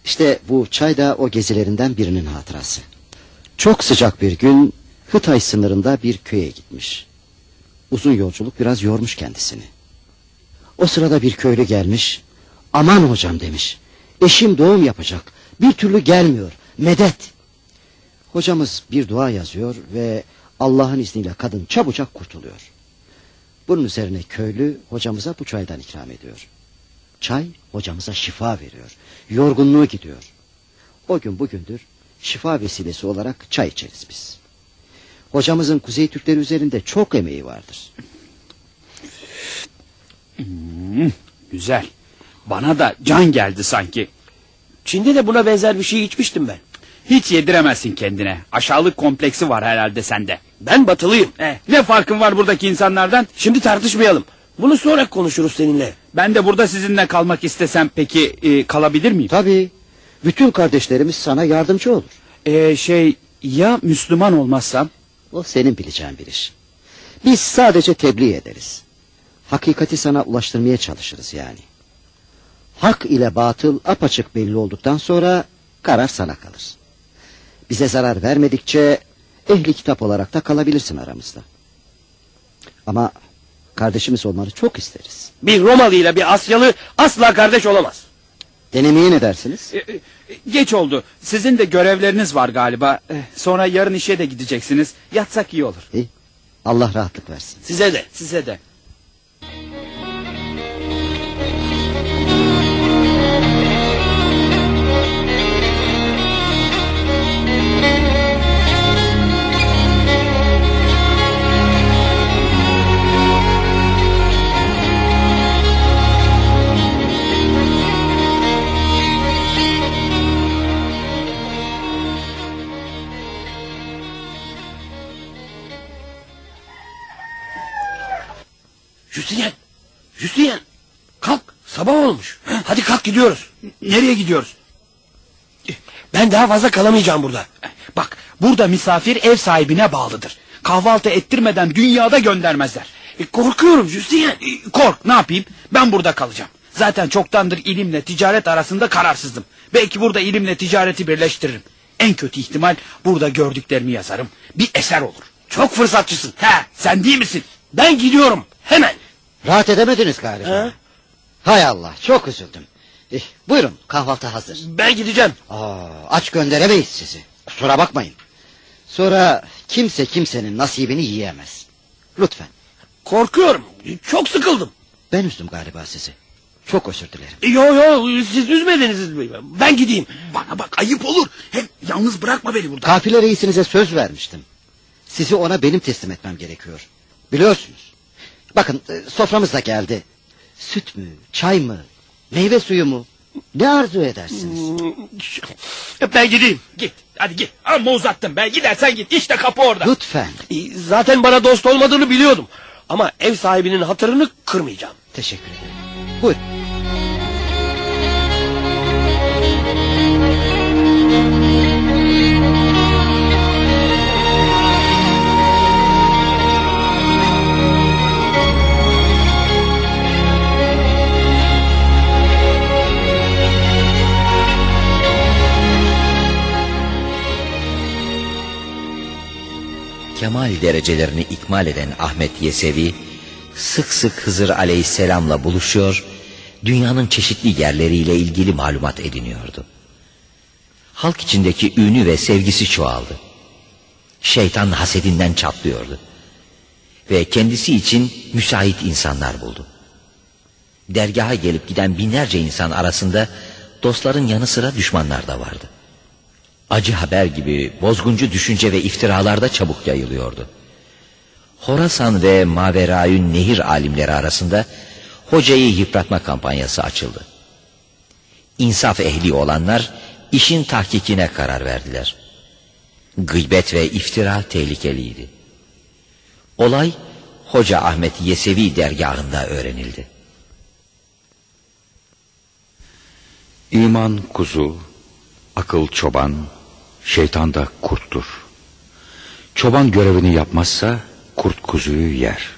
İşte bu çay da o gezilerinden birinin hatırası. Çok sıcak bir gün Hıtay sınırında bir köye gitmiş. Uzun yolculuk biraz yormuş kendisini. O sırada bir köylü gelmiş. Aman hocam demiş. Eşim doğum yapacak. Bir türlü gelmiyor. Medet. Hocamız bir dua yazıyor ve Allah'ın izniyle kadın çabucak kurtuluyor. Bunun üzerine köylü hocamıza bu çaydan ikram ediyor. Çay hocamıza şifa veriyor. Yorgunluğu gidiyor. O gün bugündür şifa vesilesi olarak çay içeriz biz. Hocamızın Kuzey Türkleri üzerinde çok emeği vardır. Hmm, güzel. Bana da can geldi sanki. Çin'de de buna benzer bir şey içmiştim ben. Hiç yediremezsin kendine. Aşağılık kompleksi var herhalde sende. Ben batılıyım. Eh, ne farkın var buradaki insanlardan? Şimdi tartışmayalım. Bunu sonra konuşuruz seninle. Ben de burada sizinle kalmak istesem peki e, kalabilir miyim? Tabii. Bütün kardeşlerimiz sana yardımcı olur. Ee, şey ya Müslüman olmazsam? O senin bileceğin bir iş. Biz sadece tebliğ ederiz. Hakikati sana ulaştırmaya çalışırız yani. Hak ile batıl apaçık belli olduktan sonra karar sana kalır. Bize zarar vermedikçe ehli kitap olarak da kalabilirsin aramızda. Ama kardeşimiz olmanı çok isteriz. Bir Romalı ile bir Asyalı asla kardeş olamaz. Denemeye ne dersiniz? E, e, Geç oldu. Sizin de görevleriniz var galiba. Eh, Sonra yarın işe de gideceksiniz. Yatsak iyi olur. İyi. Allah rahatlık versin. Size de. Size de. Hüseyin. Hüseyin. Kalk. Sabah olmuş. Hadi kalk gidiyoruz. Nereye gidiyoruz? Ben daha fazla kalamayacağım burada. Bak burada misafir ev sahibine bağlıdır. Kahvaltı ettirmeden dünyada göndermezler. E, korkuyorum Hüseyin. E, Kork ne yapayım? Ben burada kalacağım. Zaten çoktandır ilimle ticaret arasında kararsızdım. Belki burada ilimle ticareti birleştiririm. En kötü ihtimal burada gördüklerimi yazarım. Bir eser olur. Çok fırsatçısın. He, sen değil misin? Ben gidiyorum. Hemen. Rahat edemediniz galiba. Ha? Hay Allah çok üzüldüm. Eh, buyurun kahvaltı hazır. Ben gideceğim. Aa, aç gönderemeyiz sizi. Kusura bakmayın. Sonra kimse kimsenin nasibini yiyemez. Lütfen. Korkuyorum. Çok sıkıldım. Ben üzdüm galiba sizi. Çok özür dilerim. Yo yo siz üzmediniz. Ben gideyim. Bana bak ayıp olur. Hem yalnız bırakma beni burada. Kafile reisinize söz vermiştim. Sizi ona benim teslim etmem gerekiyor. Biliyorsunuz. Bakın e, soframız da geldi. Süt mü, çay mı, meyve suyu mu? Ne arzu edersiniz? Ben gideyim. Git hadi git. Amma uzattın be. Gidersen git. İşte kapı orada. Lütfen. E, Zaten bana dost olmadığını biliyordum. Ama ev sahibinin hatırını kırmayacağım. Teşekkür ederim. Buyurun. Kemal derecelerini ikmal eden Ahmet Yesevi sık sık Hızır aleyhisselamla buluşuyor, dünyanın çeşitli yerleriyle ilgili malumat ediniyordu. Halk içindeki ünü ve sevgisi çoğaldı. Şeytan hasedinden çatlıyordu. Ve kendisi için müsait insanlar buldu. Dergaha gelip giden binlerce insan arasında dostların yanı sıra düşmanlar da vardı. Acı haber gibi bozguncu düşünce ve iftiralar da çabuk yayılıyordu. Horasan ve Maverayün nehir alimleri arasında hocayı yıpratma kampanyası açıldı. İnsaf ehli olanlar işin tahkikine karar verdiler. Gıybet ve iftira tehlikeliydi. Olay Hoca Ahmet Yesevi dergahında öğrenildi. İman kuzu, akıl çoban, şeytan da kurttur. Çoban görevini yapmazsa kurt kuzuyu yer.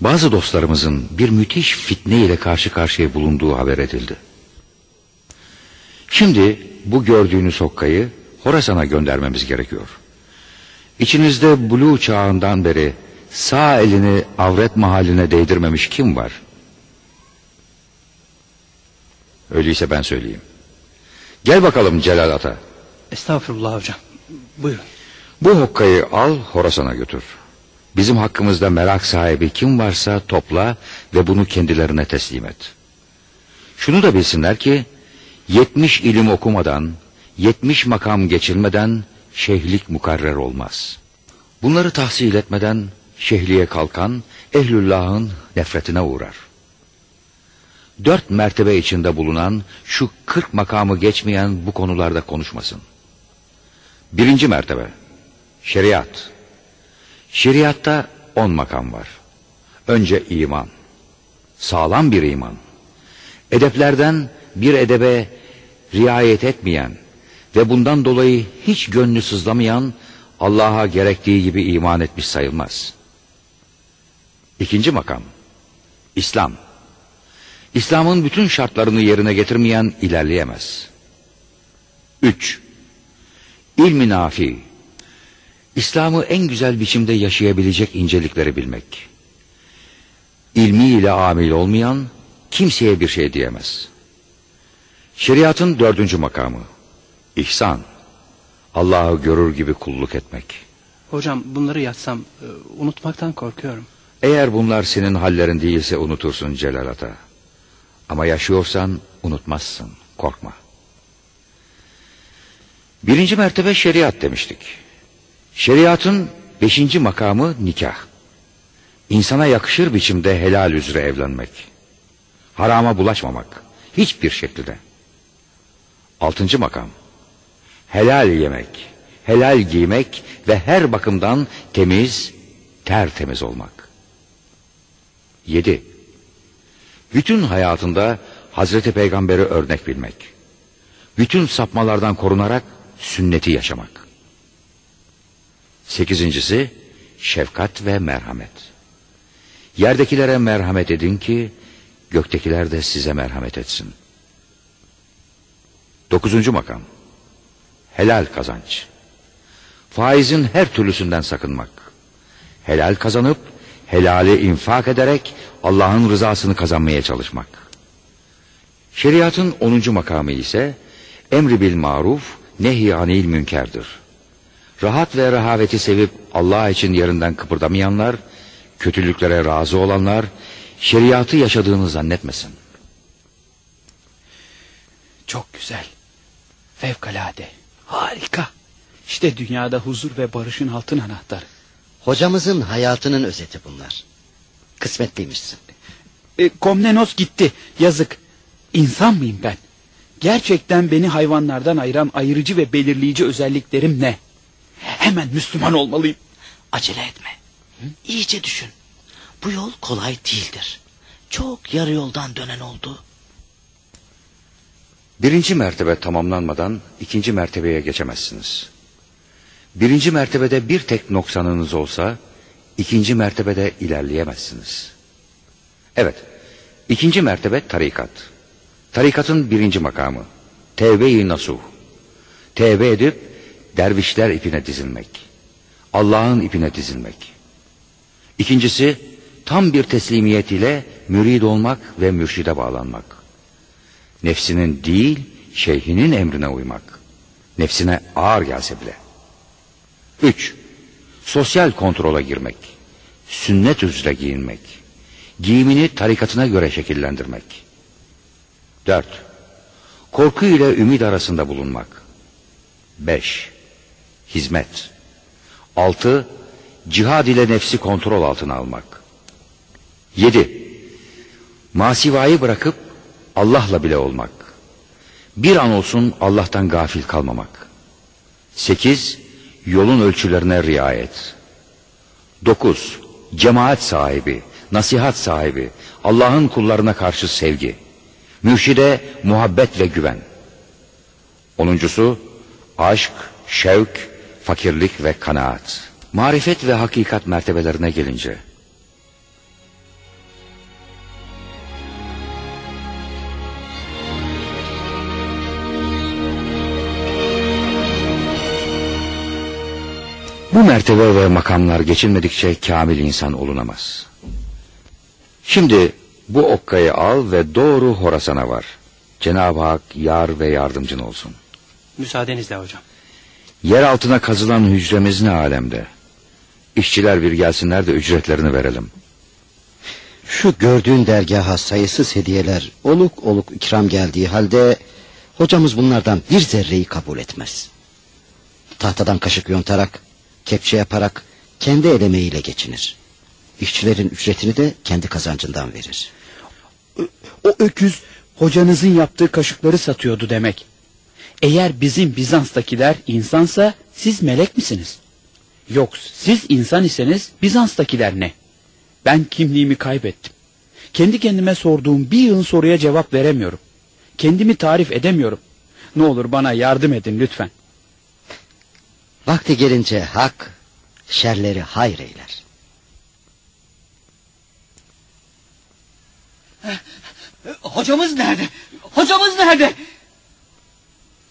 Bazı dostlarımızın bir müthiş fitne ile karşı karşıya bulunduğu haber edildi. Şimdi bu gördüğünüz hokkayı Horasan'a göndermemiz gerekiyor. İçinizde Blue çağından beri sağ elini avret mahaline değdirmemiş kim var? Öyleyse ben söyleyeyim. Gel bakalım Celal Ata. Estağfurullah hocam. Buyurun. Bu hokkayı al Horasan'a götür. Bizim hakkımızda merak sahibi kim varsa topla ve bunu kendilerine teslim et. Şunu da bilsinler ki 70 ilim okumadan, 70 makam geçilmeden şeyhlik mukarrer olmaz. Bunları tahsil etmeden şehliye kalkan ehlüllahın nefretine uğrar. Dört mertebe içinde bulunan şu 40 makamı geçmeyen bu konularda konuşmasın. Birinci mertebe şeriat. Şeriatta on makam var. Önce iman. Sağlam bir iman. Edeplerden bir edebe riayet etmeyen ve bundan dolayı hiç gönlü sızlamayan Allah'a gerektiği gibi iman etmiş sayılmaz. İkinci makam, İslam. İslam'ın bütün şartlarını yerine getirmeyen ilerleyemez. Üç, ilmi nafi. İslam'ı en güzel biçimde yaşayabilecek incelikleri bilmek. İlmiyle amil olmayan kimseye bir şey diyemez. Şeriatın dördüncü makamı, İhsan. Allah'ı görür gibi kulluk etmek. Hocam bunları yazsam e, unutmaktan korkuyorum. Eğer bunlar senin hallerin değilse unutursun Celal Ata. Ama yaşıyorsan unutmazsın, korkma. Birinci mertebe şeriat demiştik. Şeriatın beşinci makamı nikah. İnsana yakışır biçimde helal üzere evlenmek. Harama bulaşmamak. Hiçbir şekilde. Altıncı makam. Helal yemek, helal giymek ve her bakımdan temiz, tertemiz olmak. Yedi. Bütün hayatında Hazreti Peygamber'i örnek bilmek. Bütün sapmalardan korunarak sünneti yaşamak. Sekizincisi şefkat ve merhamet. Yerdekilere merhamet edin ki göktekiler de size merhamet etsin. Dokuzuncu makam. Helal kazanç. Faizin her türlüsünden sakınmak. Helal kazanıp helali infak ederek Allah'ın rızasını kazanmaya çalışmak. Şeriatın onuncu makamı ise emri bil maruf, nehy anil münkerdir. Rahat ve rehaveti sevip Allah için yerinden kıpırdamayanlar, kötülüklere razı olanlar, şeriatı yaşadığını zannetmesin. Çok güzel. Fevkalade. Harika. İşte dünyada huzur ve barışın altın anahtarı. Hocamızın hayatının özeti bunlar. Kısmetliymişsin. E, Komnenos gitti. Yazık. İnsan mıyım ben? Gerçekten beni hayvanlardan ayıran ayırıcı ve belirleyici özelliklerim ne? Hemen Müslüman olmalıyım. Acele etme. İyice düşün. Bu yol kolay değildir. Çok yarı yoldan dönen oldu. Birinci mertebe tamamlanmadan ikinci mertebeye geçemezsiniz. Birinci mertebede bir tek noksanınız olsa, ikinci mertebede ilerleyemezsiniz. Evet, ikinci mertebe tarikat. Tarikatın birinci makamı, tevbe-i nasuh. Tevbe edip, dervişler ipine dizilmek. Allah'ın ipine dizilmek. İkincisi, tam bir teslimiyet ile mürid olmak ve mürşide bağlanmak. Nefsinin değil, şeyhinin emrine uymak. Nefsine ağır gelse bile. Üç, sosyal kontrola girmek. Sünnet üzere giyinmek. Giyimini tarikatına göre şekillendirmek. Dört, korku ile ümit arasında bulunmak. Beş, hizmet. Altı, cihad ile nefsi kontrol altına almak. Yedi, masivayı bırakıp Allah'la bile olmak. Bir an olsun Allah'tan gafil kalmamak. Sekiz, yolun ölçülerine riayet. Dokuz, cemaat sahibi, nasihat sahibi, Allah'ın kullarına karşı sevgi. Mürşide muhabbet ve güven. Onuncusu, aşk, şevk, fakirlik ve kanaat. Marifet ve hakikat mertebelerine gelince, Bu mertebe ve makamlar geçilmedikçe kamil insan olunamaz. Şimdi bu okkayı al ve doğru Horasan'a var. Cenab-ı Hak yar ve yardımcın olsun. Müsaadenizle hocam. Yer altına kazılan hücremiz ne alemde? İşçiler bir gelsinler de ücretlerini verelim. Şu gördüğün dergaha sayısız hediyeler oluk oluk ikram geldiği halde hocamız bunlardan bir zerreyi kabul etmez. Tahtadan kaşık yontarak, kepçe yaparak kendi el emeğiyle geçinir. İşçilerin ücretini de kendi kazancından verir. O öküz hocanızın yaptığı kaşıkları satıyordu demek. Eğer bizim Bizans'takiler insansa siz melek misiniz? Yok siz insan iseniz Bizans'takiler ne? Ben kimliğimi kaybettim. Kendi kendime sorduğum bir yığın soruya cevap veremiyorum. Kendimi tarif edemiyorum. Ne olur bana yardım edin lütfen. Vakti gelince hak şerleri hayır eyler. Hocamız nerede? Hocamız nerede?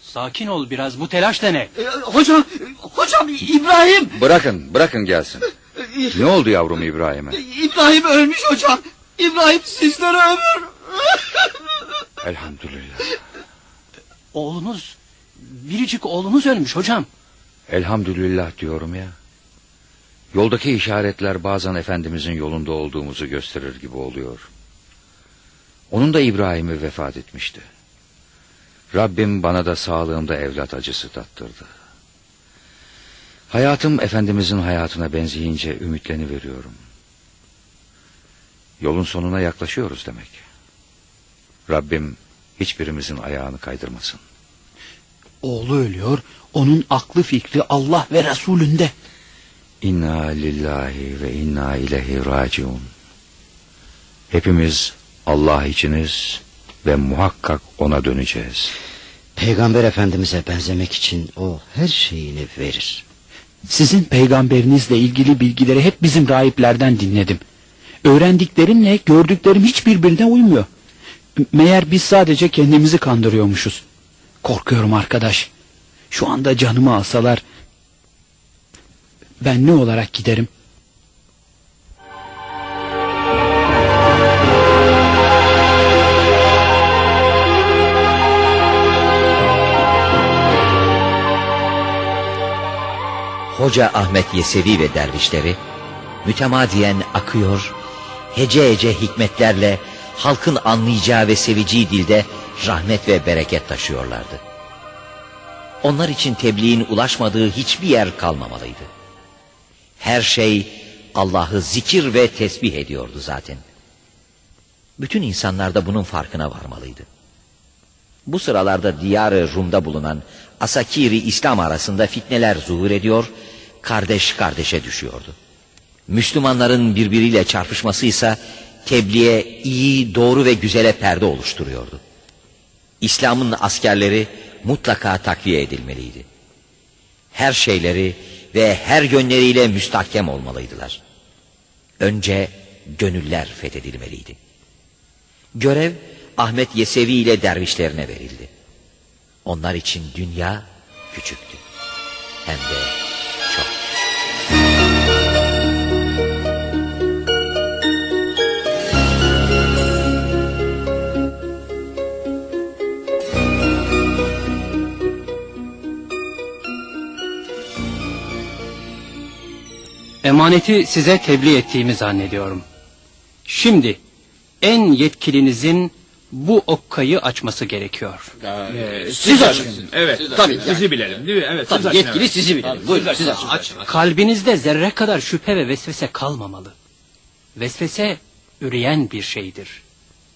Sakin ol biraz bu telaş da ne? Ee, hocam, hocam İbrahim. Bırakın, bırakın gelsin. Ne oldu yavrum İbrahim'e? İbrahim ölmüş hocam. İbrahim sizlere ömür. Elhamdülillah. Oğlunuz, biricik oğlunuz ölmüş hocam. Elhamdülillah diyorum ya. Yoldaki işaretler bazen Efendimizin yolunda olduğumuzu gösterir gibi oluyor. Onun da İbrahim'i vefat etmişti. Rabbim bana da sağlığımda evlat acısı tattırdı. Hayatım Efendimizin hayatına benzeyince ümitleni veriyorum. Yolun sonuna yaklaşıyoruz demek. Rabbim hiçbirimizin ayağını kaydırmasın. Oğlu ölüyor. Onun aklı fikri Allah ve Resulünde. İnna lillahi ve inna ileyhi raciun. Hepimiz Allah içiniz ve muhakkak ona döneceğiz. Peygamber Efendimiz'e benzemek için o her şeyini verir. Sizin peygamberinizle ilgili bilgileri hep bizim rahiplerden dinledim. Öğrendiklerimle gördüklerim hiç birbirine uymuyor. Meğer biz sadece kendimizi kandırıyormuşuz. Korkuyorum arkadaş. Şu anda canımı alsalar ben ne olarak giderim? Hoca Ahmet Yesevi ve dervişleri mütemadiyen akıyor, hece hece hikmetlerle halkın anlayacağı ve seveceği dilde rahmet ve bereket taşıyorlardı. Onlar için tebliğin ulaşmadığı hiçbir yer kalmamalıydı. Her şey Allah'ı zikir ve tesbih ediyordu zaten. Bütün insanlar da bunun farkına varmalıydı. Bu sıralarda diyarı Rum'da bulunan Asakiri İslam arasında fitneler zuhur ediyor, kardeş kardeşe düşüyordu. Müslümanların birbiriyle çarpışması ise tebliğe iyi, doğru ve güzele perde oluşturuyordu. İslam'ın askerleri mutlaka takviye edilmeliydi. Her şeyleri ve her yönleriyle müstahkem olmalıydılar. Önce gönüller fethedilmeliydi. Görev Ahmet Yesevi ile dervişlerine verildi. Onlar için dünya küçüktü. Hem de çok. Emaneti size tebliğ ettiğimi zannediyorum. Şimdi en yetkilinizin bu okkayı açması gerekiyor. Ee, siz açın. Evet. Siz tabii açın. sizi bilelim değil mi? Evet. Tabii, siz açın, yetkili evet. sizi bilelim. Tabii, Buyurun, siz siz açın. açın. Açın. Kalbinizde zerre kadar şüphe ve vesvese kalmamalı. Vesvese üreyen bir şeydir.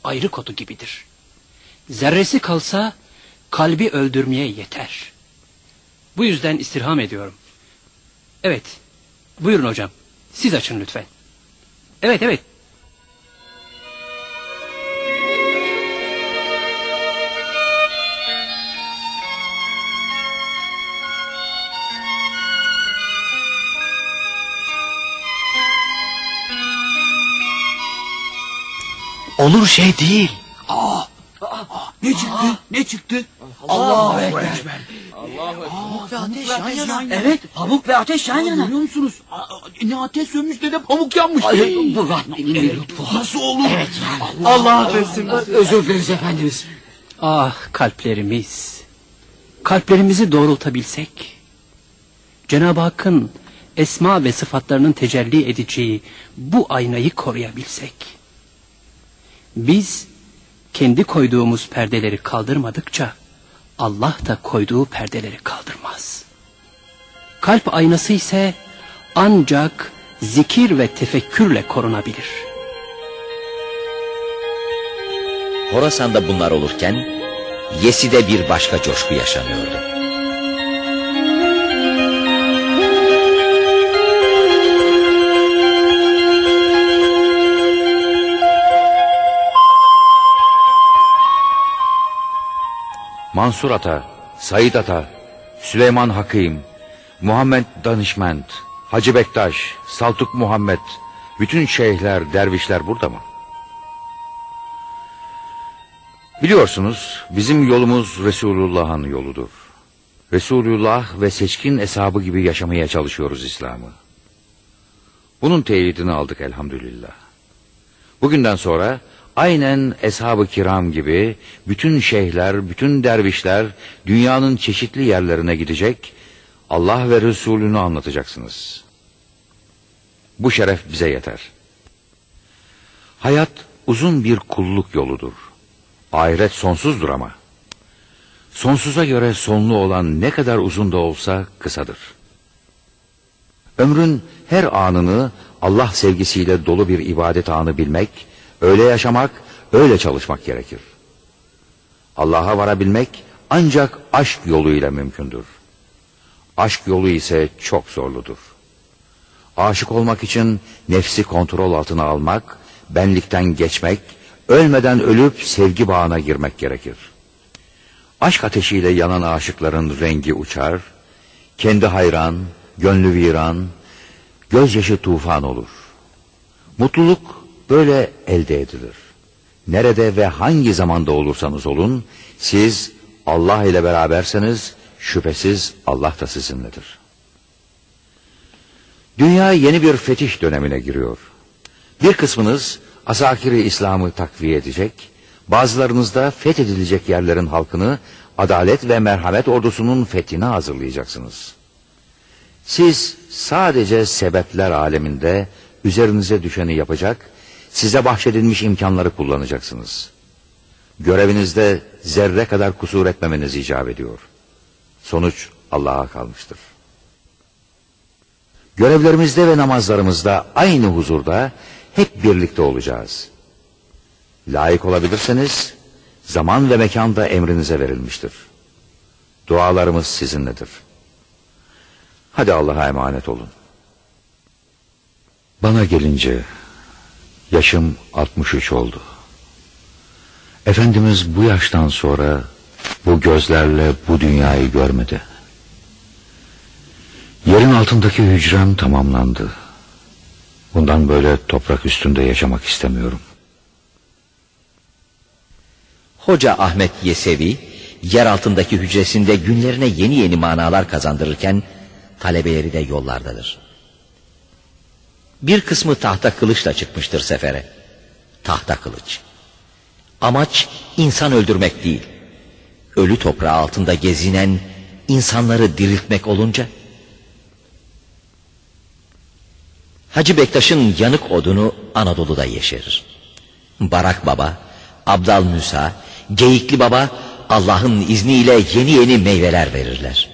Ayrı kodu gibidir. Zerresi kalsa kalbi öldürmeye yeter. Bu yüzden istirham ediyorum. Evet. Buyurun hocam. Siz açın lütfen. Evet evet. Olur şey değil. Ne çıktı? Ne çıktı? Allahu Ekber. Pamuk ve ateş yan yana. Evet, pamuk ve ateş yan yana. Görüyor musunuz? Aa, Ne ateş sönmüş ne de pamuk yanmış. Ay, bu Rahman'ın bir lütfu. Nasıl olur? Evet yani. Allah affetsin. Özür dileriz efendimiz. Ah kalplerimiz. Kalplerimizi doğrultabilsek. Cenab-ı Hakk'ın esma ve sıfatlarının tecelli edeceği bu aynayı koruyabilsek. Biz kendi koyduğumuz perdeleri kaldırmadıkça Allah da koyduğu perdeleri kaldırmaz. Kalp aynası ise ancak zikir ve tefekkürle korunabilir. Horasan'da bunlar olurken Yesi'de bir başka coşku yaşanıyordu. Mansur Ata, Said Ata, Süleyman Hakim, Muhammed Danışment, Hacı Bektaş, Saltuk Muhammed, bütün şeyhler, dervişler burada mı? Biliyorsunuz bizim yolumuz Resulullah'ın yoludur. Resulullah ve seçkin eshabı gibi yaşamaya çalışıyoruz İslam'ı. Bunun teyidini aldık elhamdülillah. Bugünden sonra aynen eshab-ı kiram gibi bütün şeyhler, bütün dervişler dünyanın çeşitli yerlerine gidecek, Allah ve Resulünü anlatacaksınız. Bu şeref bize yeter. Hayat uzun bir kulluk yoludur. Ahiret sonsuzdur ama. Sonsuza göre sonlu olan ne kadar uzun da olsa kısadır. Ömrün her anını Allah sevgisiyle dolu bir ibadet anı bilmek, öyle yaşamak, öyle çalışmak gerekir. Allah'a varabilmek ancak aşk yoluyla mümkündür. Aşk yolu ise çok zorludur. Aşık olmak için nefsi kontrol altına almak, benlikten geçmek, ölmeden ölüp sevgi bağına girmek gerekir. Aşk ateşiyle yanan aşıkların rengi uçar, kendi hayran, gönlü viran, gözyaşı tufan olur. Mutluluk böyle elde edilir. Nerede ve hangi zamanda olursanız olun, siz Allah ile beraberseniz şüphesiz Allah da sizinledir. Dünya yeni bir fetih dönemine giriyor. Bir kısmınız asakiri İslam'ı takviye edecek, bazılarınız da fethedilecek yerlerin halkını adalet ve merhamet ordusunun fethine hazırlayacaksınız. Siz sadece sebepler aleminde üzerinize düşeni yapacak, size bahşedilmiş imkanları kullanacaksınız. Görevinizde zerre kadar kusur etmemeniz icap ediyor. Sonuç Allah'a kalmıştır. Görevlerimizde ve namazlarımızda aynı huzurda hep birlikte olacağız. Layık olabilirseniz zaman ve mekan da emrinize verilmiştir. Dualarımız sizinledir. Hadi Allah'a emanet olun. Bana gelince yaşım 63 oldu. Efendimiz bu yaştan sonra bu gözlerle bu dünyayı görmedi. Yerin altındaki hücrem tamamlandı. Bundan böyle toprak üstünde yaşamak istemiyorum. Hoca Ahmet Yesevi yer altındaki hücresinde günlerine yeni yeni manalar kazandırırken talebeleri de yollardadır. Bir kısmı tahta kılıçla çıkmıştır sefere. Tahta kılıç. Amaç insan öldürmek değil. Ölü toprağı altında gezinen insanları diriltmek olunca Hacı Bektaş'ın yanık odunu Anadolu'da yeşerir. Barak Baba, Abdal Musa, Geyikli Baba Allah'ın izniyle yeni yeni meyveler verirler.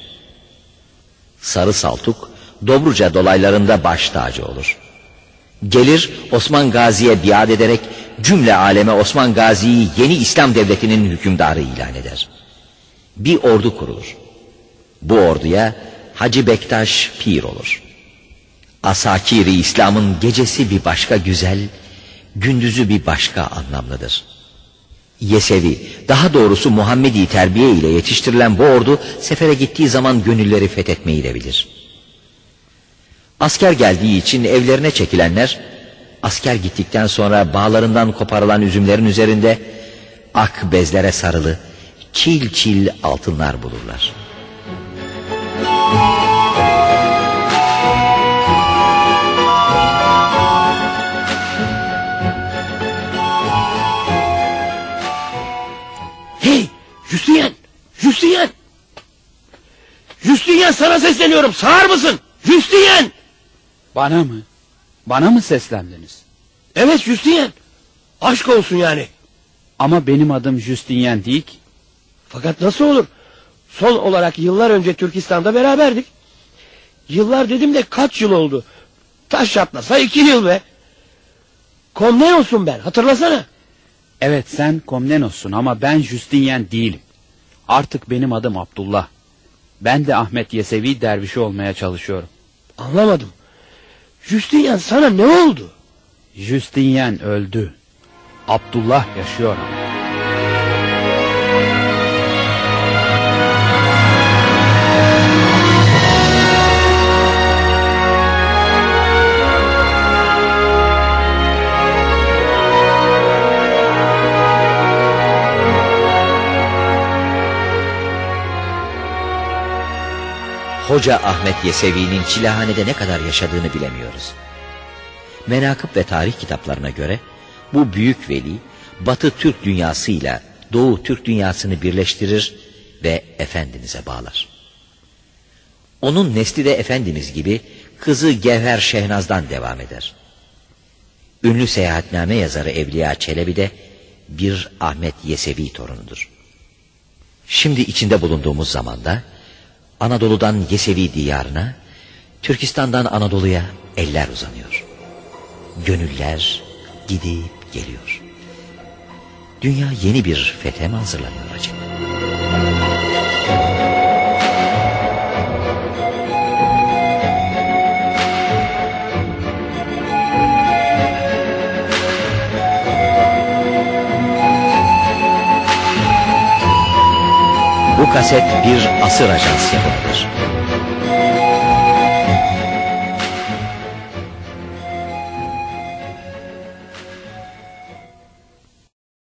Sarı Saltuk Dobruca dolaylarında baş tacı olur. Gelir Osman Gazi'ye biat ederek cümle aleme Osman Gazi'yi yeni İslam devletinin hükümdarı ilan eder. Bir ordu kurulur. Bu orduya Hacı Bektaş pir olur. Asakiri İslam'ın gecesi bir başka güzel, gündüzü bir başka anlamlıdır. Yesevi, daha doğrusu Muhammedi terbiye ile yetiştirilen bu ordu sefere gittiği zaman gönülleri fethetmeyi de bilir. Asker geldiği için evlerine çekilenler, asker gittikten sonra bağlarından koparılan üzümlerin üzerinde ak bezlere sarılı çil çil altınlar bulurlar. Hey Justinian! Justinian! Justinian sana sesleniyorum sağır mısın? Justinian! Bana mı? Bana mı seslendiniz? Evet Justinian. Aşk olsun yani. Ama benim adım Justinian değil ki. Fakat nasıl olur? Son olarak yıllar önce Türkistan'da beraberdik. Yıllar dedim de kaç yıl oldu? Taş çatlasa iki yıl be. Komnenos'um ben hatırlasana. Evet sen Komnenos'sun ama ben Justinian değilim. Artık benim adım Abdullah. Ben de Ahmet Yesevi dervişi olmaya çalışıyorum. Anlamadım. Justinian sana ne oldu? Justinian öldü. Abdullah yaşıyor ama. Hoca Ahmet Yesevi'nin çilehanede ne kadar yaşadığını bilemiyoruz. Menakıb ve tarih kitaplarına göre bu büyük veli Batı Türk dünyasıyla Doğu Türk dünyasını birleştirir ve Efendimiz'e bağlar. Onun nesli de Efendimiz gibi kızı Gevher Şehnaz'dan devam eder. Ünlü seyahatname yazarı Evliya Çelebi de bir Ahmet Yesevi torunudur. Şimdi içinde bulunduğumuz zamanda Anadolu'dan Yesevi diyarına, Türkistan'dan Anadolu'ya eller uzanıyor. Gönüller gidip geliyor. Dünya yeni bir fethe mi hazırlanıyor acaba? Kaset bir asır ajans yapımıdır.